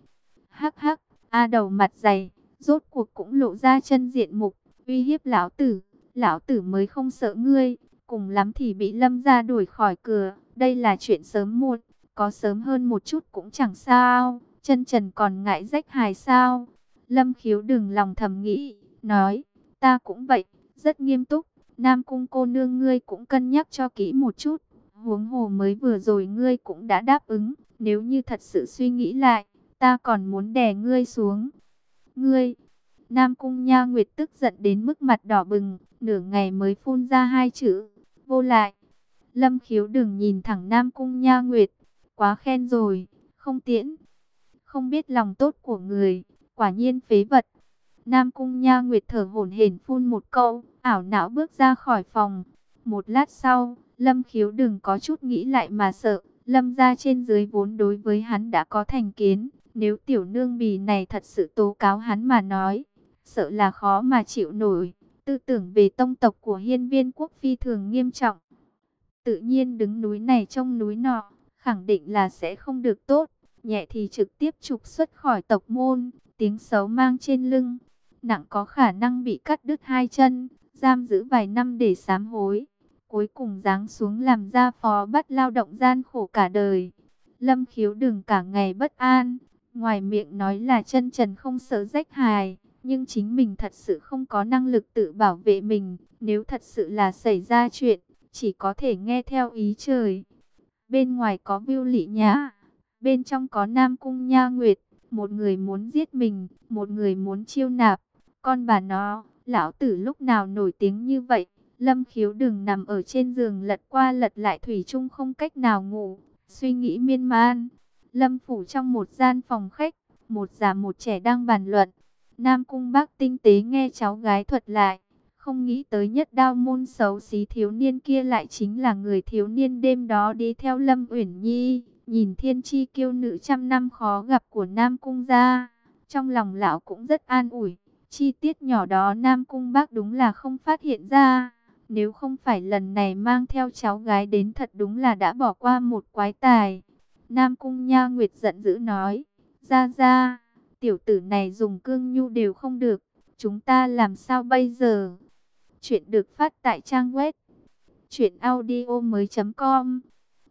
Hắc hắc, A đầu mặt dày, rốt cuộc cũng lộ ra chân diện mục, uy hiếp lão tử. Lão tử mới không sợ ngươi, cùng lắm thì bị lâm ra đuổi khỏi cửa. Đây là chuyện sớm muộn, có sớm hơn một chút cũng chẳng sao. Chân trần còn ngại rách hài sao. Lâm khiếu đừng lòng thầm nghĩ, nói, ta cũng vậy, rất nghiêm túc. Nam cung cô nương ngươi cũng cân nhắc cho kỹ một chút. Huống hồ mới vừa rồi ngươi cũng đã đáp ứng. Nếu như thật sự suy nghĩ lại, ta còn muốn đè ngươi xuống. Ngươi, Nam cung nha nguyệt tức giận đến mức mặt đỏ bừng, nửa ngày mới phun ra hai chữ, vô lại. Lâm khiếu đừng nhìn thẳng Nam cung nha nguyệt, quá khen rồi, không tiễn. Không biết lòng tốt của người, quả nhiên phế vật. Nam cung nha nguyệt thở hổn hển phun một câu, ảo não bước ra khỏi phòng. Một lát sau, Lâm khiếu đừng có chút nghĩ lại mà sợ. Lâm ra trên dưới vốn đối với hắn đã có thành kiến. Nếu tiểu nương bì này thật sự tố cáo hắn mà nói, sợ là khó mà chịu nổi. Tư tưởng về tông tộc của hiên viên quốc phi thường nghiêm trọng. Tự nhiên đứng núi này trong núi nọ, khẳng định là sẽ không được tốt. Nhẹ thì trực tiếp trục xuất khỏi tộc môn, tiếng xấu mang trên lưng. Nặng có khả năng bị cắt đứt hai chân, giam giữ vài năm để sám hối. Cuối cùng giáng xuống làm gia phó bắt lao động gian khổ cả đời. Lâm khiếu đừng cả ngày bất an, ngoài miệng nói là chân trần không sợ rách hài nhưng chính mình thật sự không có năng lực tự bảo vệ mình. Nếu thật sự là xảy ra chuyện, chỉ có thể nghe theo ý trời. Bên ngoài có Viu Lị Nhã, bên trong có Nam Cung Nha Nguyệt, một người muốn giết mình, một người muốn chiêu nạp. Con bà nó, lão tử lúc nào nổi tiếng như vậy? Lâm khiếu đừng nằm ở trên giường lật qua lật lại thủy chung không cách nào ngủ, suy nghĩ miên man. Lâm phủ trong một gian phòng khách, một già một trẻ đang bàn luận. Nam Cung Bác tinh tế nghe cháu gái thuật lại, không nghĩ tới nhất đao môn xấu xí thiếu niên kia lại chính là người thiếu niên đêm đó đi theo Lâm Uyển Nhi, nhìn thiên chi kiêu nữ trăm năm khó gặp của Nam Cung gia, trong lòng lão cũng rất an ủi, chi tiết nhỏ đó Nam Cung Bác đúng là không phát hiện ra, nếu không phải lần này mang theo cháu gái đến thật đúng là đã bỏ qua một quái tài. Nam Cung Nha Nguyệt giận dữ nói, ra ra Tiểu tử này dùng cương nhu đều không được. Chúng ta làm sao bây giờ? Chuyện được phát tại trang web. Chuyện audio mới com.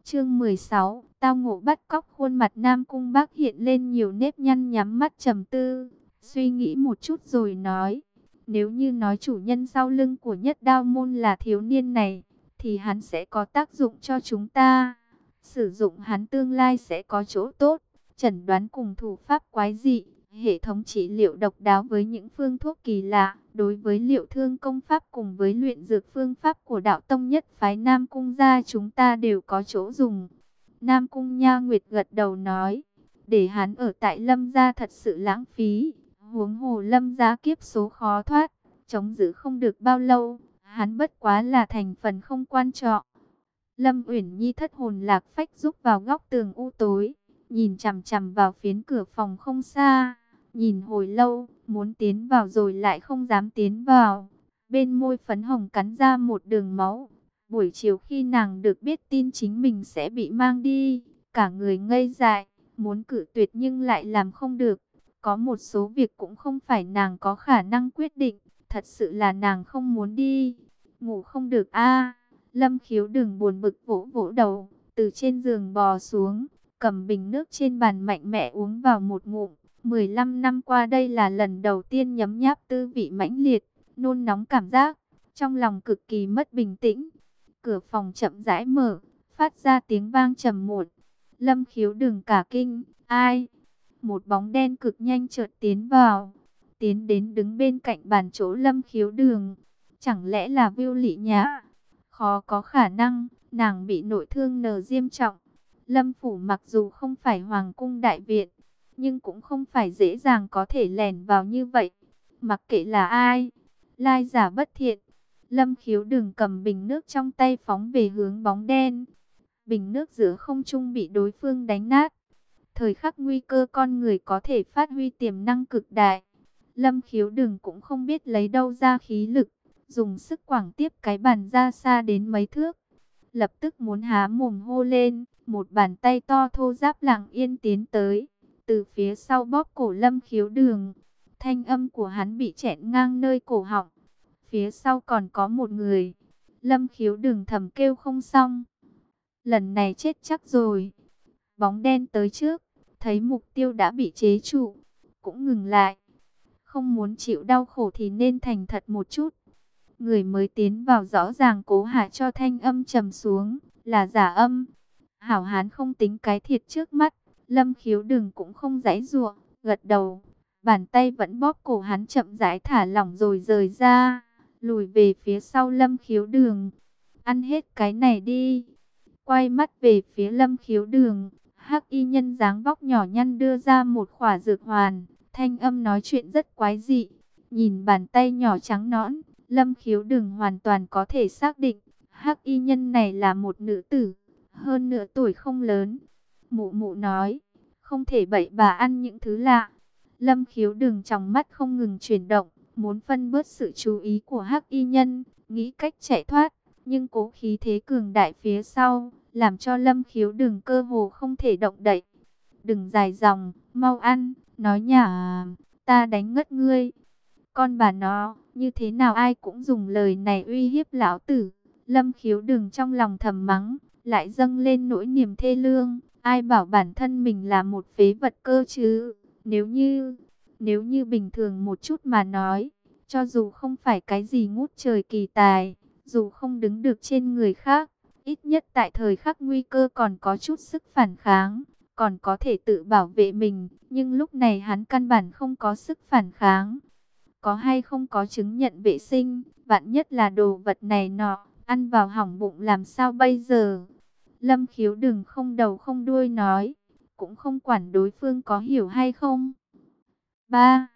Chương 16. Tao ngộ bắt cóc khuôn mặt Nam Cung Bác hiện lên nhiều nếp nhăn nhắm mắt trầm tư. Suy nghĩ một chút rồi nói. Nếu như nói chủ nhân sau lưng của nhất đao môn là thiếu niên này, thì hắn sẽ có tác dụng cho chúng ta. Sử dụng hắn tương lai sẽ có chỗ tốt, chẩn đoán cùng thủ pháp quái dị, Hệ thống trị liệu độc đáo với những phương thuốc kỳ lạ, đối với liệu thương công pháp cùng với luyện dược phương pháp của đạo tông nhất phái Nam Cung gia chúng ta đều có chỗ dùng. Nam Cung Nha Nguyệt gật đầu nói, để hắn ở tại Lâm gia thật sự lãng phí, huống hồ Lâm gia kiếp số khó thoát, chống giữ không được bao lâu, hắn bất quá là thành phần không quan trọng. Lâm Uyển Nhi thất hồn lạc phách rúc vào góc tường u tối, nhìn chằm chằm vào phiến cửa phòng không xa. Nhìn hồi lâu, muốn tiến vào rồi lại không dám tiến vào. Bên môi phấn hồng cắn ra một đường máu. Buổi chiều khi nàng được biết tin chính mình sẽ bị mang đi, cả người ngây dại, muốn cử tuyệt nhưng lại làm không được. Có một số việc cũng không phải nàng có khả năng quyết định, thật sự là nàng không muốn đi. Ngủ không được a Lâm khiếu đừng buồn bực vỗ vỗ đầu, từ trên giường bò xuống, cầm bình nước trên bàn mạnh mẽ uống vào một ngụm. 15 năm qua đây là lần đầu tiên nhấm nháp tư vị mãnh liệt, nôn nóng cảm giác, trong lòng cực kỳ mất bình tĩnh. Cửa phòng chậm rãi mở, phát ra tiếng vang trầm muộn. Lâm khiếu đừng cả kinh, ai? Một bóng đen cực nhanh chợt tiến vào, tiến đến đứng bên cạnh bàn chỗ lâm khiếu đường. Chẳng lẽ là viu lị nhã? Khó có khả năng, nàng bị nội thương nờ diêm trọng. Lâm phủ mặc dù không phải hoàng cung đại viện, nhưng cũng không phải dễ dàng có thể lẻn vào như vậy. Mặc kệ là ai, lai giả bất thiện. Lâm khiếu đừng cầm bình nước trong tay phóng về hướng bóng đen. Bình nước giữa không trung bị đối phương đánh nát. Thời khắc nguy cơ con người có thể phát huy tiềm năng cực đại. Lâm khiếu đừng cũng không biết lấy đâu ra khí lực. Dùng sức quảng tiếp cái bàn ra xa đến mấy thước. Lập tức muốn há mồm hô lên. Một bàn tay to thô giáp lặng yên tiến tới. Từ phía sau bóp cổ lâm khiếu đường. Thanh âm của hắn bị chẹn ngang nơi cổ họng. Phía sau còn có một người. Lâm khiếu đường thầm kêu không xong. Lần này chết chắc rồi. Bóng đen tới trước. Thấy mục tiêu đã bị chế trụ. Cũng ngừng lại. Không muốn chịu đau khổ thì nên thành thật một chút. Người mới tiến vào rõ ràng cố hạ cho thanh âm trầm xuống. Là giả âm. Hảo hán không tính cái thiệt trước mắt. Lâm khiếu đừng cũng không giãy giụa, gật đầu. Bàn tay vẫn bóp cổ hắn chậm rãi thả lỏng rồi rời ra, lùi về phía sau lâm khiếu đường. Ăn hết cái này đi. Quay mắt về phía lâm khiếu đường, hắc y nhân dáng vóc nhỏ nhăn đưa ra một khỏa dược hoàn. Thanh âm nói chuyện rất quái dị. Nhìn bàn tay nhỏ trắng nõn, lâm khiếu đường hoàn toàn có thể xác định. Hắc y nhân này là một nữ tử, hơn nửa tuổi không lớn. Mụ mụ nói, không thể bậy bà ăn những thứ lạ. Lâm khiếu đường trong mắt không ngừng chuyển động, muốn phân bớt sự chú ý của hắc y nhân, nghĩ cách chạy thoát. Nhưng cố khí thế cường đại phía sau, làm cho lâm khiếu đường cơ hồ không thể động đậy. Đừng dài dòng, mau ăn, nói nhả, ta đánh ngất ngươi. Con bà nó, như thế nào ai cũng dùng lời này uy hiếp lão tử. Lâm khiếu đường trong lòng thầm mắng, lại dâng lên nỗi niềm thê lương. Ai bảo bản thân mình là một phế vật cơ chứ? Nếu như, nếu như bình thường một chút mà nói, cho dù không phải cái gì ngút trời kỳ tài, dù không đứng được trên người khác, ít nhất tại thời khắc nguy cơ còn có chút sức phản kháng, còn có thể tự bảo vệ mình, nhưng lúc này hắn căn bản không có sức phản kháng. Có hay không có chứng nhận vệ sinh, vạn nhất là đồ vật này nọ, ăn vào hỏng bụng làm sao bây giờ? Lâm khiếu đừng không đầu không đuôi nói, cũng không quản đối phương có hiểu hay không. 3.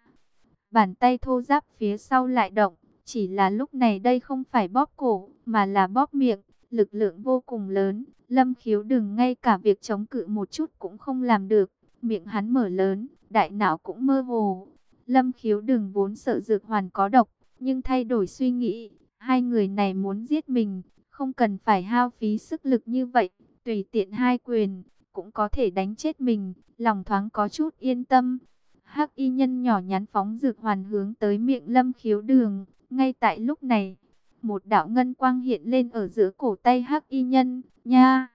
Bàn tay thô giáp phía sau lại động, chỉ là lúc này đây không phải bóp cổ, mà là bóp miệng, lực lượng vô cùng lớn. Lâm khiếu đừng ngay cả việc chống cự một chút cũng không làm được, miệng hắn mở lớn, đại não cũng mơ hồ. Lâm khiếu đừng vốn sợ dược hoàn có độc, nhưng thay đổi suy nghĩ, hai người này muốn giết mình, không cần phải hao phí sức lực như vậy, tùy tiện hai quyền, cũng có thể đánh chết mình, lòng thoáng có chút yên tâm. Hắc y nhân nhỏ nhắn phóng dược hoàn hướng tới miệng lâm khiếu đường, ngay tại lúc này, một đạo ngân quang hiện lên ở giữa cổ tay hắc y nhân, nha.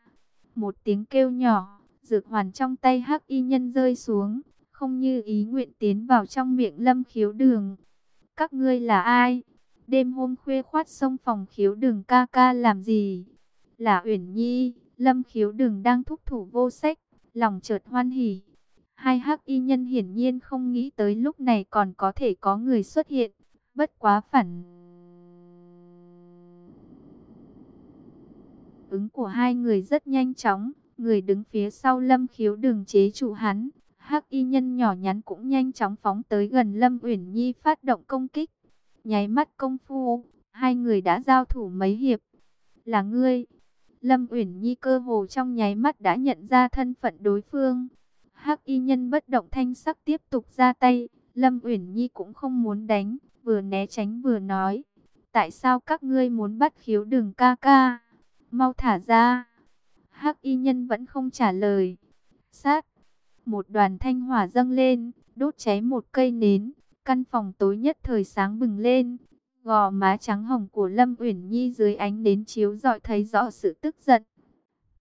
Một tiếng kêu nhỏ, dược hoàn trong tay hắc y nhân rơi xuống, không như ý nguyện tiến vào trong miệng lâm khiếu đường. Các ngươi là ai? Đêm hôm khuya khoát sông phòng khiếu đường ca ca làm gì? Là Uyển Nhi, Lâm khiếu đường đang thúc thủ vô sách, lòng chợt hoan hỉ. Hai hắc y nhân hiển nhiên không nghĩ tới lúc này còn có thể có người xuất hiện, bất quá phản. Ứng của hai người rất nhanh chóng, người đứng phía sau lâm khiếu đường chế trụ hắn. Hắc y nhân nhỏ nhắn cũng nhanh chóng phóng tới gần Lâm Uyển Nhi phát động công kích. Nháy mắt công phu, hai người đã giao thủ mấy hiệp. Là ngươi. Lâm Uyển Nhi cơ hồ trong nháy mắt đã nhận ra thân phận đối phương. Hắc y nhân bất động thanh sắc tiếp tục ra tay. Lâm Uyển Nhi cũng không muốn đánh, vừa né tránh vừa nói. Tại sao các ngươi muốn bắt khiếu đường ca ca? Mau thả ra. Hắc y nhân vẫn không trả lời. Sát. Một đoàn thanh hỏa dâng lên, đốt cháy một cây nến. Căn phòng tối nhất thời sáng bừng lên. Gò má trắng hồng của Lâm Uyển Nhi dưới ánh đến chiếu rọi thấy rõ sự tức giận.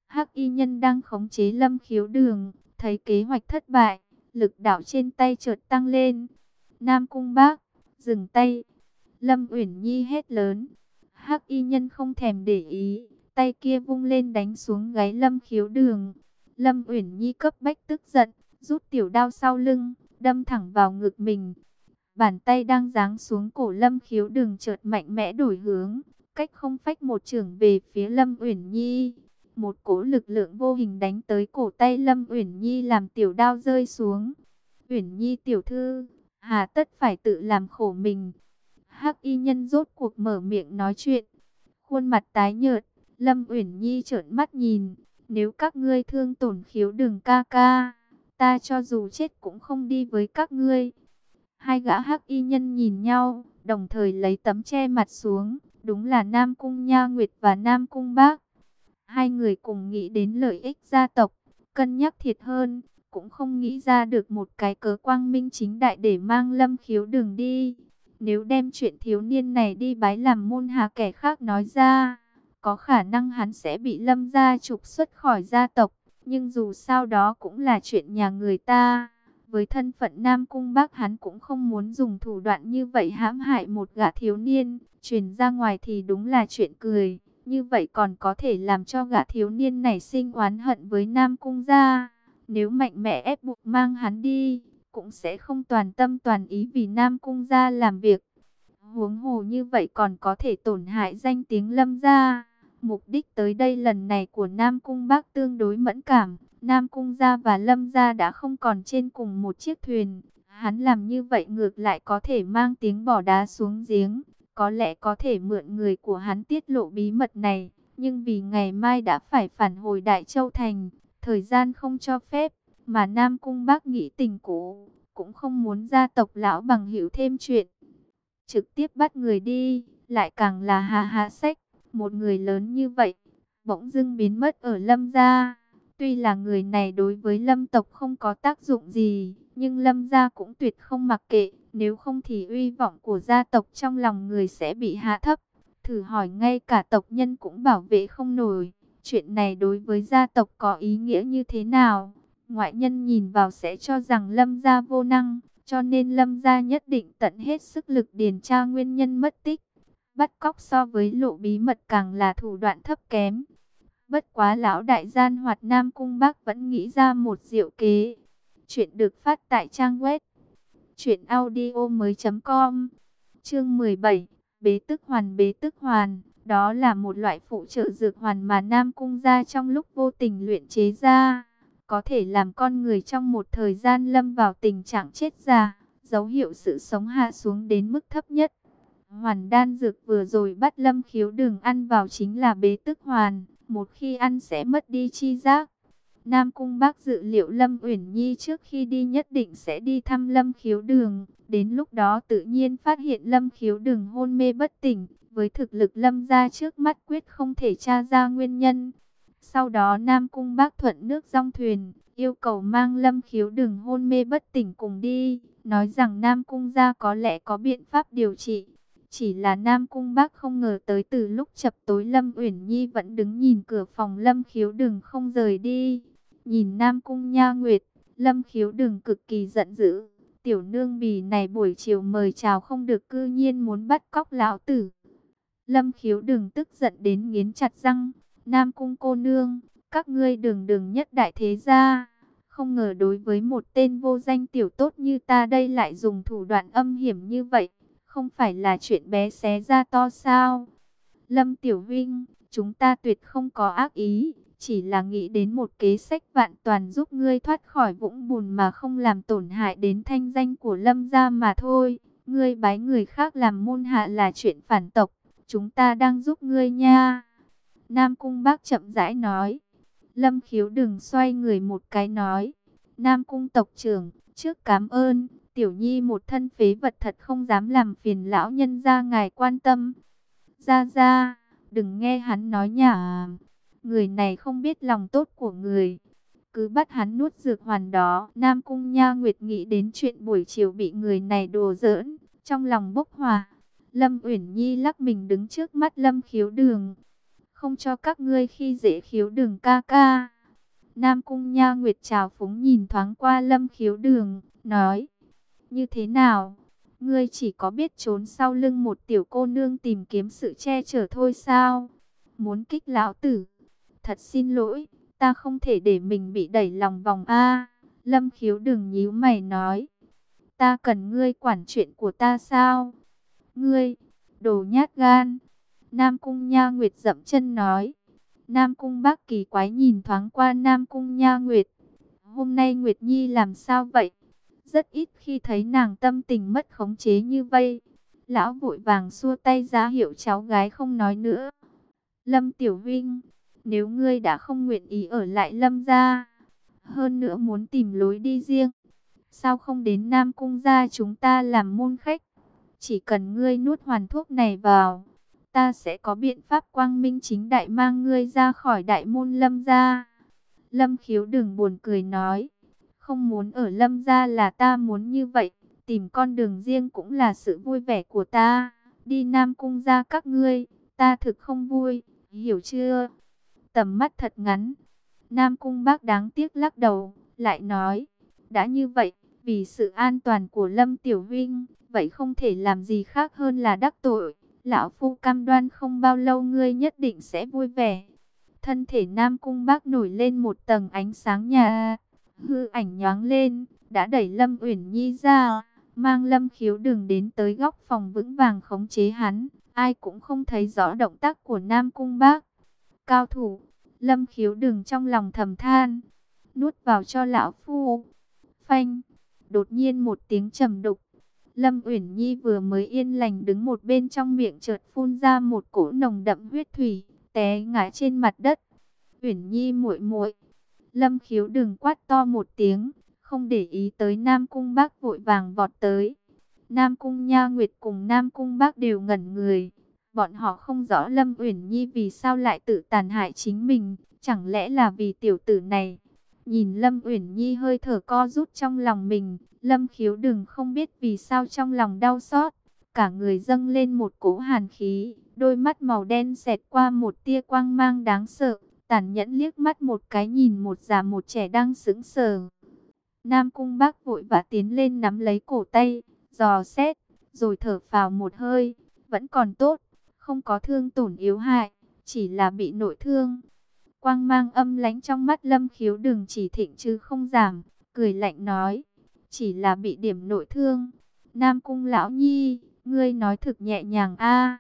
Hắc y nhân đang khống chế Lâm Khiếu Đường, thấy kế hoạch thất bại, lực đạo trên tay chợt tăng lên. Nam Cung Bác, dừng tay. Lâm Uyển Nhi hét lớn. Hắc y nhân không thèm để ý, tay kia vung lên đánh xuống gáy Lâm Khiếu Đường. Lâm Uyển Nhi cấp bách tức giận, rút tiểu đao sau lưng, đâm thẳng vào ngực mình. Bàn tay đang giáng xuống cổ Lâm Khiếu Đường chợt mạnh mẽ đổi hướng, cách không phách một trường về phía Lâm Uyển Nhi. Một cỗ lực lượng vô hình đánh tới cổ tay Lâm Uyển Nhi làm tiểu đao rơi xuống. Uyển Nhi tiểu thư, hà tất phải tự làm khổ mình. Hắc y nhân rốt cuộc mở miệng nói chuyện. Khuôn mặt tái nhợt, Lâm Uyển Nhi trợn mắt nhìn, nếu các ngươi thương tổn khiếu đường ca ca, ta cho dù chết cũng không đi với các ngươi. Hai gã hắc y nhân nhìn nhau, đồng thời lấy tấm che mặt xuống, đúng là Nam Cung Nha Nguyệt và Nam Cung Bác. Hai người cùng nghĩ đến lợi ích gia tộc, cân nhắc thiệt hơn, cũng không nghĩ ra được một cái cớ quang minh chính đại để mang lâm khiếu đường đi. Nếu đem chuyện thiếu niên này đi bái làm môn hạ kẻ khác nói ra, có khả năng hắn sẽ bị lâm gia trục xuất khỏi gia tộc. Nhưng dù sao đó cũng là chuyện nhà người ta. Với thân phận Nam Cung bắc hắn cũng không muốn dùng thủ đoạn như vậy hãm hại một gã thiếu niên. Truyền ra ngoài thì đúng là chuyện cười. Như vậy còn có thể làm cho gã thiếu niên này sinh oán hận với Nam Cung gia. Nếu mạnh mẽ ép buộc mang hắn đi, cũng sẽ không toàn tâm toàn ý vì Nam Cung gia làm việc. Huống hồ như vậy còn có thể tổn hại danh tiếng lâm gia. Mục đích tới đây lần này của Nam Cung Bác tương đối mẫn cảm. Nam Cung gia và Lâm gia đã không còn trên cùng một chiếc thuyền. Hắn làm như vậy ngược lại có thể mang tiếng bỏ đá xuống giếng. Có lẽ có thể mượn người của hắn tiết lộ bí mật này. Nhưng vì ngày mai đã phải phản hồi Đại Châu Thành, thời gian không cho phép. Mà Nam Cung bác nghĩ tình cũ, cũng không muốn gia tộc lão bằng hiểu thêm chuyện. Trực tiếp bắt người đi, lại càng là hà hà sách. Một người lớn như vậy, bỗng dưng biến mất ở lâm gia. Tuy là người này đối với lâm tộc không có tác dụng gì, nhưng lâm gia cũng tuyệt không mặc kệ. Nếu không thì uy vọng của gia tộc trong lòng người sẽ bị hạ thấp. Thử hỏi ngay cả tộc nhân cũng bảo vệ không nổi. Chuyện này đối với gia tộc có ý nghĩa như thế nào? Ngoại nhân nhìn vào sẽ cho rằng lâm gia vô năng. Cho nên lâm gia nhất định tận hết sức lực điền tra nguyên nhân mất tích. Bắt cóc so với lộ bí mật càng là thủ đoạn thấp kém. Bất quá lão đại gian hoạt Nam Cung Bắc vẫn nghĩ ra một diệu kế. Chuyện được phát tại trang web Chuyện audio mới com Chương 17 Bế tức hoàn, bế tức hoàn Đó là một loại phụ trợ dược hoàn mà Nam Cung ra trong lúc vô tình luyện chế ra Có thể làm con người trong một thời gian lâm vào tình trạng chết già, Dấu hiệu sự sống hạ xuống đến mức thấp nhất Hoàn đan dược vừa rồi bắt lâm khiếu đường ăn vào chính là bế tức hoàn Một khi ăn sẽ mất đi chi giác Nam Cung bác dự liệu Lâm Uyển Nhi trước khi đi nhất định sẽ đi thăm Lâm Khiếu Đường. Đến lúc đó tự nhiên phát hiện Lâm Khiếu Đường hôn mê bất tỉnh. Với thực lực Lâm ra trước mắt quyết không thể tra ra nguyên nhân. Sau đó Nam Cung bác thuận nước rong thuyền, yêu cầu mang Lâm Khiếu Đường hôn mê bất tỉnh cùng đi. Nói rằng Nam Cung ra có lẽ có biện pháp điều trị. Chỉ là Nam Cung bác không ngờ tới từ lúc chập tối Lâm Uyển Nhi vẫn đứng nhìn cửa phòng Lâm Khiếu Đường không rời đi. Nhìn Nam Cung Nha Nguyệt, Lâm Khiếu Đừng cực kỳ giận dữ. Tiểu nương bì này buổi chiều mời chào không được cư nhiên muốn bắt cóc lão tử. Lâm Khiếu Đừng tức giận đến nghiến chặt răng. Nam Cung cô nương, các ngươi đừng đừng nhất đại thế gia. Không ngờ đối với một tên vô danh tiểu tốt như ta đây lại dùng thủ đoạn âm hiểm như vậy. Không phải là chuyện bé xé ra to sao? Lâm Tiểu Vinh, chúng ta tuyệt không có ác ý chỉ là nghĩ đến một kế sách vạn toàn giúp ngươi thoát khỏi vũng bùn mà không làm tổn hại đến thanh danh của lâm gia mà thôi. Ngươi bái người khác làm môn hạ là chuyện phản tộc, chúng ta đang giúp ngươi nha. Nam Cung Bác chậm rãi nói. Lâm khiếu đừng xoay người một cái nói. Nam Cung tộc trưởng, trước cảm ơn, tiểu nhi một thân phế vật thật không dám làm phiền lão nhân ra ngài quan tâm. Ra ra, đừng nghe hắn nói nhả. Người này không biết lòng tốt của người. Cứ bắt hắn nuốt dược hoàn đó. Nam Cung Nha Nguyệt nghĩ đến chuyện buổi chiều bị người này đồ giỡn. Trong lòng bốc hòa. Lâm Uyển Nhi lắc mình đứng trước mắt Lâm Khiếu Đường. Không cho các ngươi khi dễ khiếu đường ca ca. Nam Cung Nha Nguyệt chào phúng nhìn thoáng qua Lâm Khiếu Đường, nói. Như thế nào? Ngươi chỉ có biết trốn sau lưng một tiểu cô nương tìm kiếm sự che chở thôi sao? Muốn kích lão tử? Thật xin lỗi, ta không thể để mình bị đẩy lòng vòng A. Lâm Khiếu Đường nhíu mày nói. Ta cần ngươi quản chuyện của ta sao? Ngươi, đồ nhát gan. Nam Cung Nha Nguyệt dậm chân nói. Nam Cung Bác kỳ quái nhìn thoáng qua Nam Cung Nha Nguyệt. Hôm nay Nguyệt Nhi làm sao vậy? Rất ít khi thấy nàng tâm tình mất khống chế như vậy. Lão vội vàng xua tay ra hiệu cháu gái không nói nữa. Lâm Tiểu Vinh, nếu ngươi đã không nguyện ý ở lại Lâm gia, hơn nữa muốn tìm lối đi riêng, sao không đến Nam Cung gia chúng ta làm môn khách? Chỉ cần ngươi nuốt hoàn thuốc này vào, ta sẽ có biện pháp quang minh chính đại mang ngươi ra khỏi đại môn lâm gia. Lâm khiếu đừng buồn cười nói, không muốn ở lâm gia là ta muốn như vậy, tìm con đường riêng cũng là sự vui vẻ của ta. Đi Nam Cung gia các ngươi, ta thực không vui, hiểu chưa? Tầm mắt thật ngắn. Nam Cung bác đáng tiếc lắc đầu, lại nói, đã như vậy, vì sự an toàn của Lâm Tiểu Vinh, vậy không thể làm gì khác hơn là đắc tội. Lão Phu cam đoan không bao lâu ngươi nhất định sẽ vui vẻ. Thân thể Nam Cung Bác nổi lên một tầng ánh sáng nhà. Hư ảnh nhoáng lên, đã đẩy Lâm Uyển Nhi ra, mang Lâm Khiếu đường đến tới góc phòng vững vàng khống chế hắn. Ai cũng không thấy rõ động tác của Nam Cung Bác. Cao thủ, Lâm Khiếu đường trong lòng thầm than. Nuốt vào cho Lão Phu. Phanh, đột nhiên một tiếng trầm đục Lâm Uyển Nhi vừa mới yên lành đứng một bên trong miệng chợt phun ra một cỗ nồng đậm huyết thủy, té ngã trên mặt đất. Uyển Nhi muội muội. Lâm Khiếu đừng quát to một tiếng, không để ý tới Nam Cung Bác vội vàng vọt tới. Nam Cung Nha Nguyệt cùng Nam Cung Bác đều ngẩn người. Bọn họ không rõ Lâm Uyển Nhi vì sao lại tự tàn hại chính mình, chẳng lẽ là vì tiểu tử này. Nhìn Lâm Uyển Nhi hơi thở co rút trong lòng mình, Lâm khiếu đừng không biết vì sao trong lòng đau xót. Cả người dâng lên một cỗ hàn khí, đôi mắt màu đen xẹt qua một tia quang mang đáng sợ. Tàn nhẫn liếc mắt một cái nhìn một già một trẻ đang sững sờ. Nam cung bác vội vã tiến lên nắm lấy cổ tay, dò xét, rồi thở phào một hơi. Vẫn còn tốt, không có thương tổn yếu hại, chỉ là bị nội thương. Quang mang âm lánh trong mắt lâm khiếu đừng chỉ thịnh chứ không giảm, cười lạnh nói chỉ là bị điểm nội thương. Nam cung lão nhi, ngươi nói thực nhẹ nhàng a.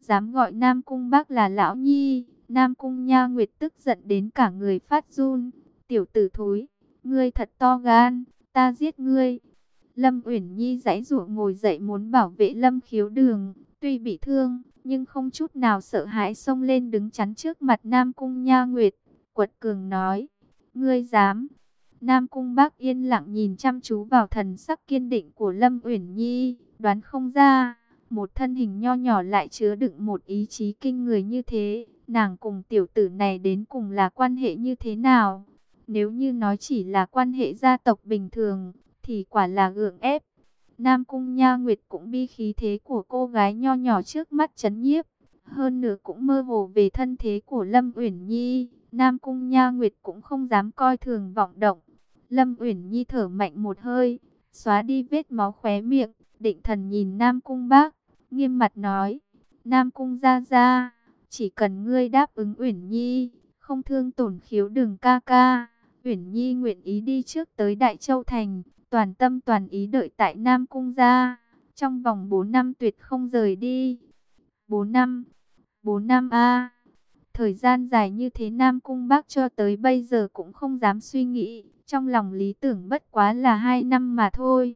Dám gọi Nam cung bác là lão nhi, Nam cung nha nguyệt tức giận đến cả người phát run. Tiểu tử thối, ngươi thật to gan, ta giết ngươi. Lâm Uyển Nhi giãy giụa ngồi dậy muốn bảo vệ Lâm Khiếu Đường, tuy bị thương, nhưng không chút nào sợ hãi xông lên đứng chắn trước mặt Nam Cung Nha Nguyệt, quật cường nói: "Ngươi dám?" Nam Cung Bác yên lặng nhìn chăm chú vào thần sắc kiên định của Lâm Uyển Nhi, đoán không ra, một thân hình nho nhỏ lại chứa đựng một ý chí kinh người như thế, nàng cùng tiểu tử này đến cùng là quan hệ như thế nào? Nếu như nói chỉ là quan hệ gia tộc bình thường, thì quả là gượng ép. Nam Cung Nha Nguyệt cũng bi khí thế của cô gái nho nhỏ trước mắt chấn nhiếp, hơn nữa cũng mơ hồ về thân thế của Lâm Uyển Nhi. Nam Cung Nha Nguyệt cũng không dám coi thường vọng động, Lâm Uyển Nhi thở mạnh một hơi, xóa đi vết máu khóe miệng, định thần nhìn Nam Cung Bác, nghiêm mặt nói: "Nam Cung gia gia, chỉ cần ngươi đáp ứng Uyển Nhi, không thương tổn khiếu Đường ca ca, Uyển Nhi nguyện ý đi trước tới Đại Châu thành, toàn tâm toàn ý đợi tại Nam Cung gia, trong vòng 4 năm tuyệt không rời đi." 4 năm, 4 năm a. Thời gian dài như thế Nam Cung Bác cho tới bây giờ cũng không dám suy nghĩ. Trong lòng lý tưởng bất quá là hai năm mà thôi.